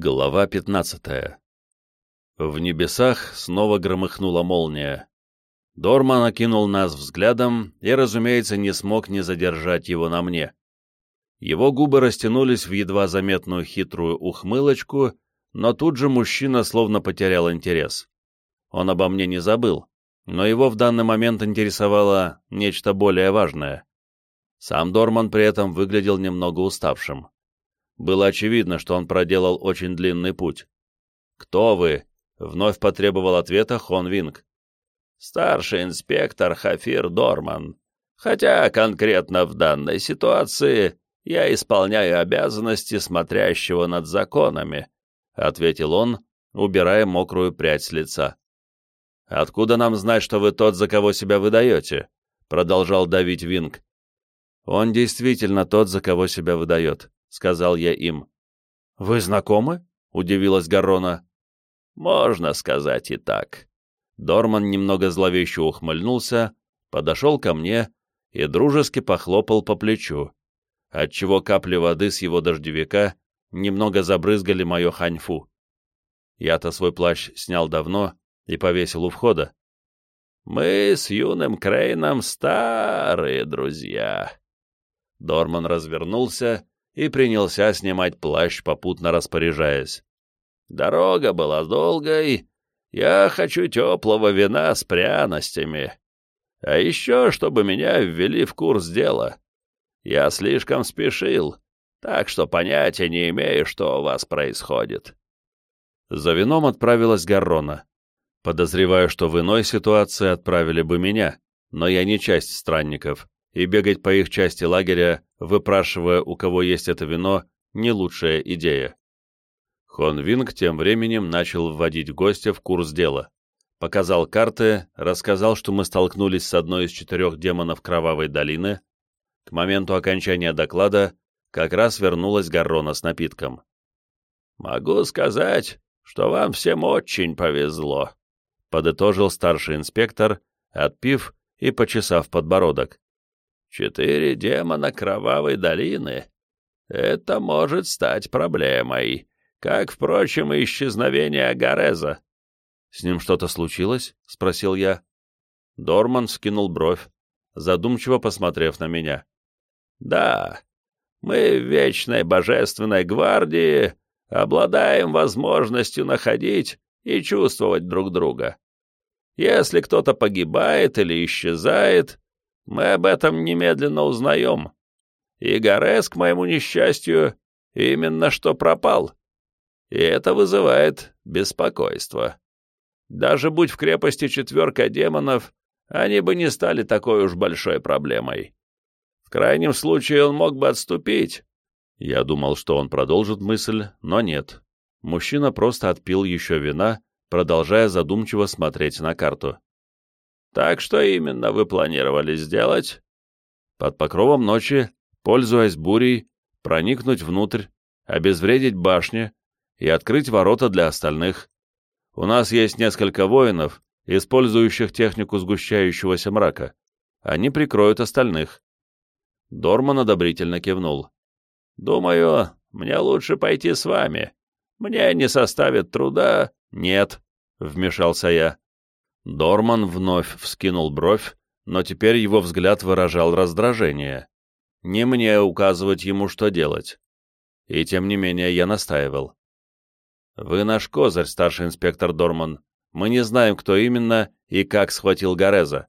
Глава 15 В небесах снова громыхнула молния. Дорман окинул нас взглядом и, разумеется, не смог не задержать его на мне. Его губы растянулись в едва заметную хитрую ухмылочку, но тут же мужчина словно потерял интерес. Он обо мне не забыл, но его в данный момент интересовало нечто более важное. Сам Дорман при этом выглядел немного уставшим. Было очевидно, что он проделал очень длинный путь. «Кто вы?» — вновь потребовал ответа Хон Винг. «Старший инспектор Хафир Дорман. Хотя конкретно в данной ситуации я исполняю обязанности смотрящего над законами», — ответил он, убирая мокрую прядь с лица. «Откуда нам знать, что вы тот, за кого себя выдаете?» — продолжал давить Винг. «Он действительно тот, за кого себя выдает. — сказал я им. «Вы знакомы?» — удивилась Гаррона. «Можно сказать и так». Дорман немного зловеще ухмыльнулся, подошел ко мне и дружески похлопал по плечу, отчего капли воды с его дождевика немного забрызгали мое ханьфу. Я-то свой плащ снял давно и повесил у входа. «Мы с юным Крейном старые друзья». Дорман развернулся и принялся снимать плащ, попутно распоряжаясь. «Дорога была долгой. Я хочу теплого вина с пряностями. А еще, чтобы меня ввели в курс дела. Я слишком спешил, так что понятия не имею, что у вас происходит». За вином отправилась Гаррона. Подозреваю, что в иной ситуации отправили бы меня, но я не часть странников и бегать по их части лагеря, выпрашивая, у кого есть это вино, не лучшая идея. Хон Винг тем временем начал вводить гостя в курс дела. Показал карты, рассказал, что мы столкнулись с одной из четырех демонов Кровавой долины. К моменту окончания доклада как раз вернулась Гаррона с напитком. «Могу сказать, что вам всем очень повезло», — подытожил старший инспектор, отпив и почесав подбородок. Четыре демона Кровавой долины. Это может стать проблемой, как, впрочем, и исчезновение Агареза. — С ним что-то случилось? — спросил я. Дорман скинул бровь, задумчиво посмотрев на меня. — Да, мы в Вечной Божественной Гвардии обладаем возможностью находить и чувствовать друг друга. Если кто-то погибает или исчезает, мы об этом немедленно узнаем. И Горес, к моему несчастью, именно что пропал. И это вызывает беспокойство. Даже будь в крепости четверка демонов, они бы не стали такой уж большой проблемой. В крайнем случае он мог бы отступить. Я думал, что он продолжит мысль, но нет. Мужчина просто отпил еще вина, продолжая задумчиво смотреть на карту. Так что именно вы планировали сделать? Под покровом ночи, пользуясь бурей, проникнуть внутрь, обезвредить башни и открыть ворота для остальных. У нас есть несколько воинов, использующих технику сгущающегося мрака. Они прикроют остальных. Дорман одобрительно кивнул. «Думаю, мне лучше пойти с вами. Мне не составит труда...» «Нет», — вмешался я. Дорман вновь вскинул бровь, но теперь его взгляд выражал раздражение. Не мне указывать ему, что делать. И тем не менее я настаивал. «Вы наш козырь, старший инспектор Дорман. Мы не знаем, кто именно и как схватил Гореза.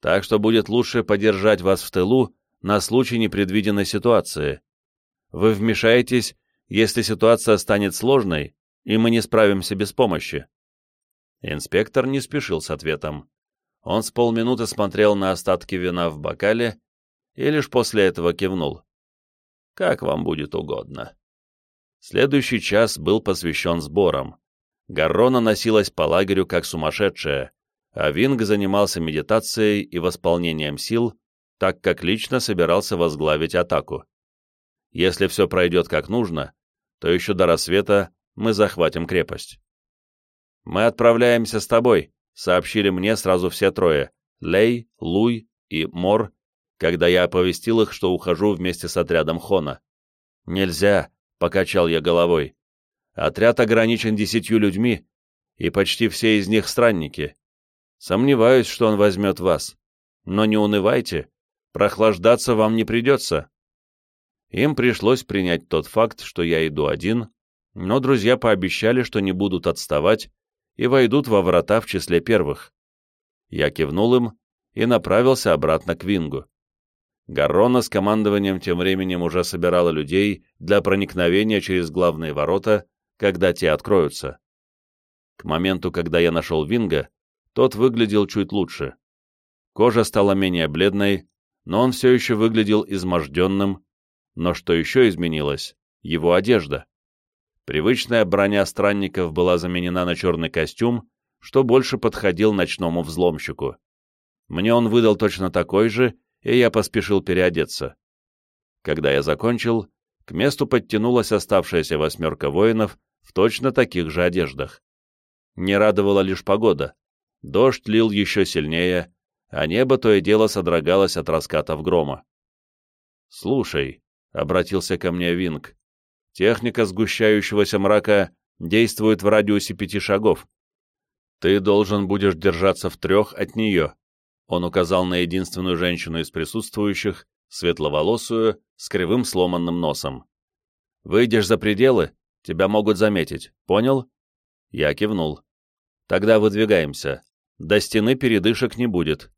Так что будет лучше подержать вас в тылу на случай непредвиденной ситуации. Вы вмешаетесь, если ситуация станет сложной, и мы не справимся без помощи. Инспектор не спешил с ответом. Он с полминуты смотрел на остатки вина в бокале и лишь после этого кивнул. «Как вам будет угодно». Следующий час был посвящен сборам. Гаррона носилась по лагерю как сумасшедшая, а Винг занимался медитацией и восполнением сил, так как лично собирался возглавить атаку. Если все пройдет как нужно, то еще до рассвета мы захватим крепость. «Мы отправляемся с тобой», — сообщили мне сразу все трое — Лей, Луй и Мор, когда я оповестил их, что ухожу вместе с отрядом Хона. «Нельзя», — покачал я головой. Отряд ограничен десятью людьми, и почти все из них странники. Сомневаюсь, что он возьмет вас. Но не унывайте, прохлаждаться вам не придется. Им пришлось принять тот факт, что я иду один, но друзья пообещали, что не будут отставать и войдут во врата в числе первых. Я кивнул им и направился обратно к Вингу. Гаррона с командованием тем временем уже собирала людей для проникновения через главные ворота, когда те откроются. К моменту, когда я нашел Винга, тот выглядел чуть лучше. Кожа стала менее бледной, но он все еще выглядел изможденным, но что еще изменилось? Его одежда. Привычная броня странников была заменена на черный костюм, что больше подходил ночному взломщику. Мне он выдал точно такой же, и я поспешил переодеться. Когда я закончил, к месту подтянулась оставшаяся восьмерка воинов в точно таких же одеждах. Не радовала лишь погода. Дождь лил еще сильнее, а небо то и дело содрогалось от раскатов грома. «Слушай», — обратился ко мне Винг, — «техника сгущающегося мрака действует в радиусе пяти шагов. Ты должен будешь держаться в трех от нее». Он указал на единственную женщину из присутствующих, светловолосую, с кривым сломанным носом. «Выйдешь за пределы, тебя могут заметить, понял?» Я кивнул. «Тогда выдвигаемся. До стены передышек не будет».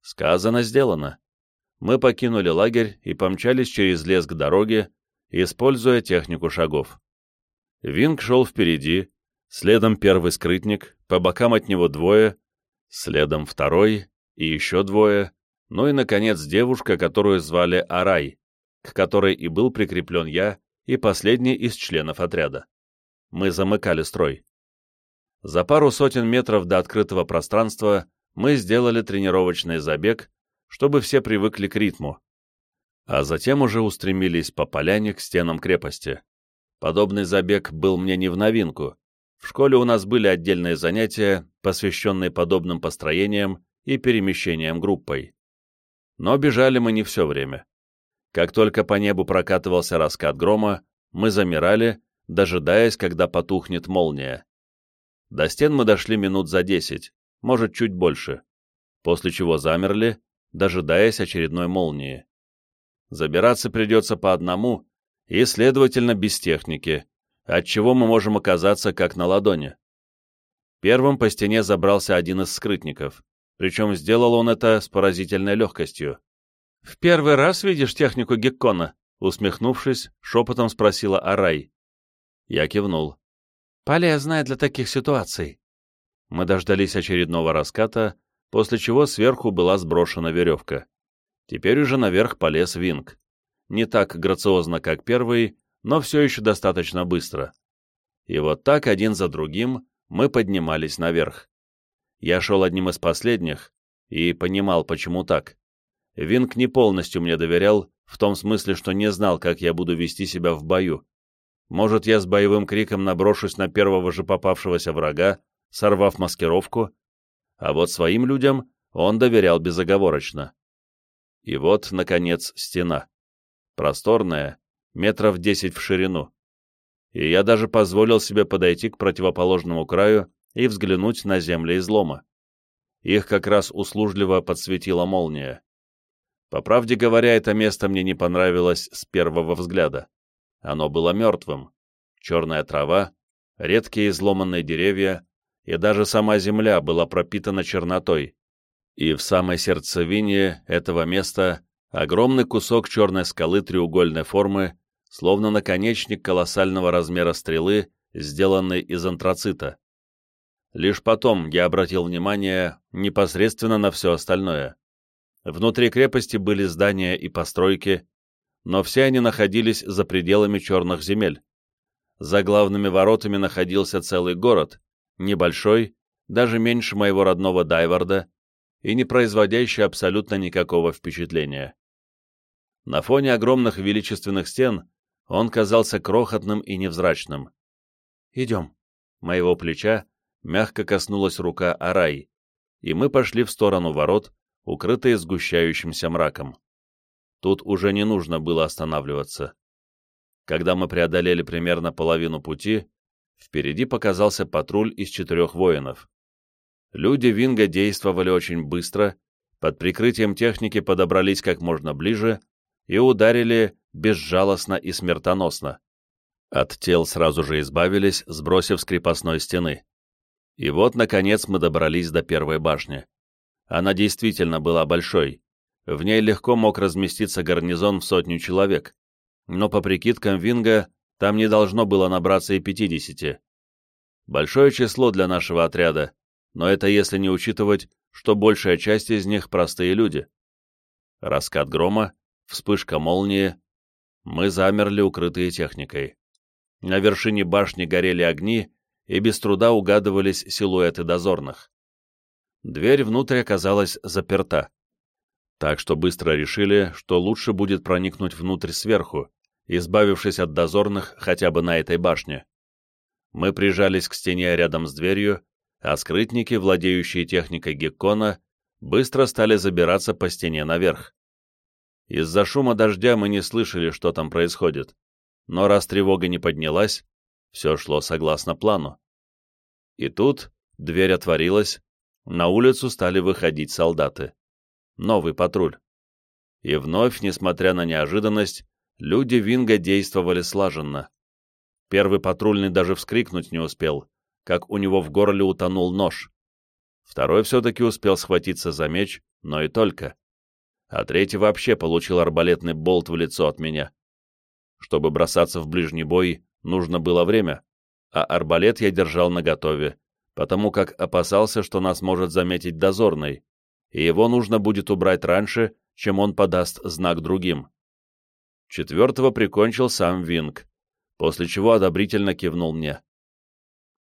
Сказано, сделано. Мы покинули лагерь и помчались через лес к дороге, используя технику шагов. Винг шел впереди, следом первый скрытник, по бокам от него двое, следом второй и еще двое, ну и, наконец, девушка, которую звали Арай, к которой и был прикреплен я и последний из членов отряда. Мы замыкали строй. За пару сотен метров до открытого пространства мы сделали тренировочный забег, чтобы все привыкли к ритму, а затем уже устремились по поляне к стенам крепости. Подобный забег был мне не в новинку. В школе у нас были отдельные занятия, посвященные подобным построениям и перемещениям группой. Но бежали мы не все время. Как только по небу прокатывался раскат грома, мы замирали, дожидаясь, когда потухнет молния. До стен мы дошли минут за десять, может, чуть больше, после чего замерли, дожидаясь очередной молнии. Забираться придется по одному и, следовательно, без техники, отчего мы можем оказаться как на ладони. Первым по стене забрался один из скрытников, причем сделал он это с поразительной легкостью. «В первый раз видишь технику Геккона?» усмехнувшись, шепотом спросила Арай. Я кивнул. «Полезная для таких ситуаций». Мы дождались очередного раската, после чего сверху была сброшена веревка. Теперь уже наверх полез Винг. Не так грациозно, как первый, но все еще достаточно быстро. И вот так один за другим мы поднимались наверх. Я шел одним из последних и понимал, почему так. Винг не полностью мне доверял, в том смысле, что не знал, как я буду вести себя в бою. Может, я с боевым криком наброшусь на первого же попавшегося врага, сорвав маскировку, а вот своим людям он доверял безоговорочно. И вот, наконец, стена. Просторная, метров десять в ширину. И я даже позволил себе подойти к противоположному краю и взглянуть на земли излома. Их как раз услужливо подсветила молния. По правде говоря, это место мне не понравилось с первого взгляда. Оно было мертвым. Черная трава, редкие изломанные деревья, и даже сама земля была пропитана чернотой. И в самой сердцевине этого места огромный кусок черной скалы треугольной формы, словно наконечник колоссального размера стрелы, сделанной из антрацита. Лишь потом я обратил внимание непосредственно на все остальное. Внутри крепости были здания и постройки, но все они находились за пределами черных земель. За главными воротами находился целый город, небольшой, даже меньше моего родного Дайварда, и не производящий абсолютно никакого впечатления. На фоне огромных величественных стен он казался крохотным и невзрачным. «Идем». Моего плеча мягко коснулась рука Арай, и мы пошли в сторону ворот, укрытые сгущающимся мраком. Тут уже не нужно было останавливаться. Когда мы преодолели примерно половину пути, Впереди показался патруль из четырех воинов. Люди Винга действовали очень быстро, под прикрытием техники подобрались как можно ближе и ударили безжалостно и смертоносно. От тел сразу же избавились, сбросив с крепостной стены. И вот, наконец, мы добрались до первой башни. Она действительно была большой. В ней легко мог разместиться гарнизон в сотню человек. Но по прикидкам Винга, там не должно было набраться и пятидесяти. Большое число для нашего отряда, но это если не учитывать, что большая часть из них простые люди. Раскат грома, вспышка молнии. Мы замерли, укрытые техникой. На вершине башни горели огни, и без труда угадывались силуэты дозорных. Дверь внутрь оказалась заперта. Так что быстро решили, что лучше будет проникнуть внутрь сверху, избавившись от дозорных хотя бы на этой башне. Мы прижались к стене рядом с дверью, а скрытники, владеющие техникой Геккона, быстро стали забираться по стене наверх. Из-за шума дождя мы не слышали, что там происходит, но раз тревога не поднялась, все шло согласно плану. И тут дверь отворилась, на улицу стали выходить солдаты. Новый патруль. И вновь, несмотря на неожиданность, люди Винга действовали слаженно. Первый патрульный даже вскрикнуть не успел, как у него в горле утонул нож. Второй все-таки успел схватиться за меч, но и только. А третий вообще получил арбалетный болт в лицо от меня. Чтобы бросаться в ближний бой, нужно было время, а арбалет я держал наготове, потому как опасался, что нас может заметить дозорный, и его нужно будет убрать раньше, чем он подаст знак другим. Четвертого прикончил сам Винг, после чего одобрительно кивнул мне.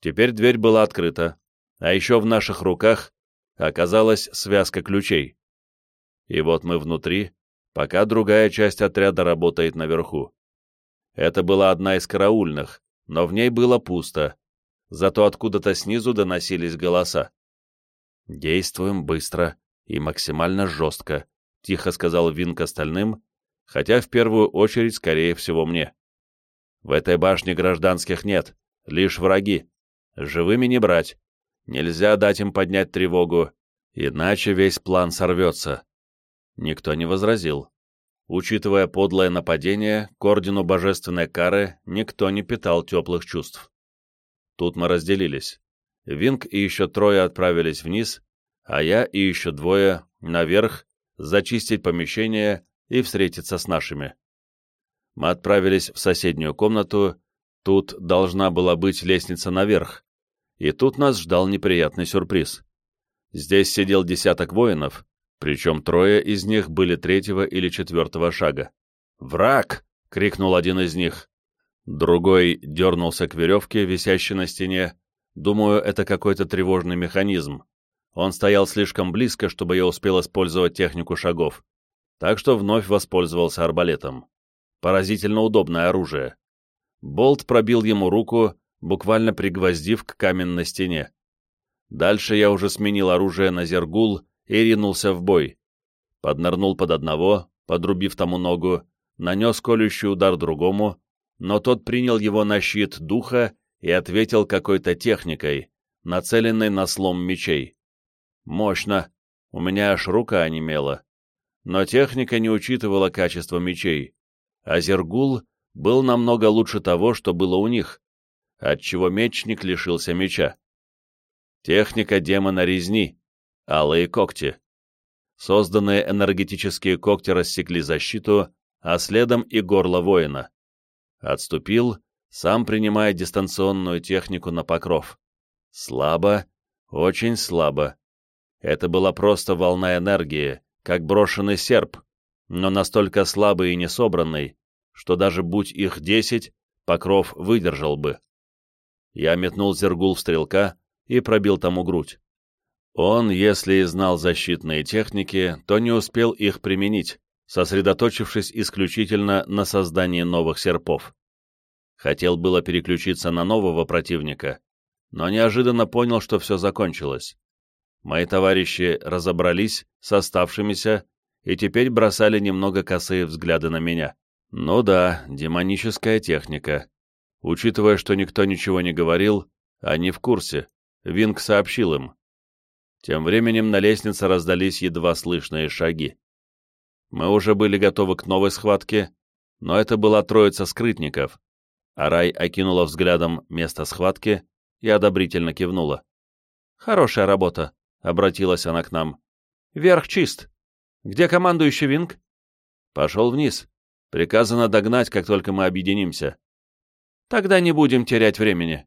Теперь дверь была открыта, а еще в наших руках оказалась связка ключей. И вот мы внутри, пока другая часть отряда работает наверху. Это была одна из караульных, но в ней было пусто, зато откуда-то снизу доносились голоса. «Действуем быстро и максимально жестко», — тихо сказал Винк остальным, хотя в первую очередь, скорее всего, мне. «В этой башне гражданских нет, лишь враги. Живыми не брать. Нельзя дать им поднять тревогу, иначе весь план сорвется. Никто не возразил. Учитывая подлое нападение, к ордену божественной кары никто не питал теплых чувств. Тут мы разделились. Винг и еще трое отправились вниз, а я и еще двое наверх зачистить помещение и встретиться с нашими. Мы отправились в соседнюю комнату Тут должна была быть лестница наверх, и тут нас ждал неприятный сюрприз. Здесь сидел десяток воинов, причем трое из них были третьего или четвертого шага. «Враг!» — крикнул один из них. Другой дернулся к веревке, висящей на стене. Думаю, это какой-то тревожный механизм. Он стоял слишком близко, чтобы я успел использовать технику шагов. Так что вновь воспользовался арбалетом. Поразительно удобное оружие. Болт пробил ему руку, буквально пригвоздив к каменной стене. Дальше я уже сменил оружие на зергул и ринулся в бой. Поднырнул под одного, подрубив тому ногу, нанес колющий удар другому, но тот принял его на щит духа и ответил какой-то техникой, нацеленной на слом мечей. Мощно, у меня аж рука онемела. Но техника не учитывала качество мечей, а Зергул был намного лучше того, что было у них, отчего мечник лишился меча. Техника демона резни, алые когти. Созданные энергетические когти рассекли защиту, а следом и горло воина. Отступил, сам принимая дистанционную технику на покров. Слабо, очень слабо. Это была просто волна энергии, как брошенный серп, но настолько слабый и несобранный, что даже будь их десять, покров выдержал бы. Я метнул зергул в стрелка и пробил тому грудь. Он, если и знал защитные техники, то не успел их применить, сосредоточившись исключительно на создании новых серпов. Хотел было переключиться на нового противника, но неожиданно понял, что все закончилось. Мои товарищи разобрались с оставшимися и теперь бросали немного косые взгляды на меня. Ну да, демоническая техника. Учитывая, что никто ничего не говорил, они в курсе. Винг сообщил им. Тем временем на лестнице раздались едва слышные шаги. Мы уже были готовы к новой схватке, но это была троица скрытников. Арай окинула взглядом место схватки и одобрительно кивнула. «Хорошая работа», — обратилась она к нам. «Верх чист. Где командующий Винг?» «Пошел вниз. Приказано догнать, как только мы объединимся». «Тогда не будем терять времени.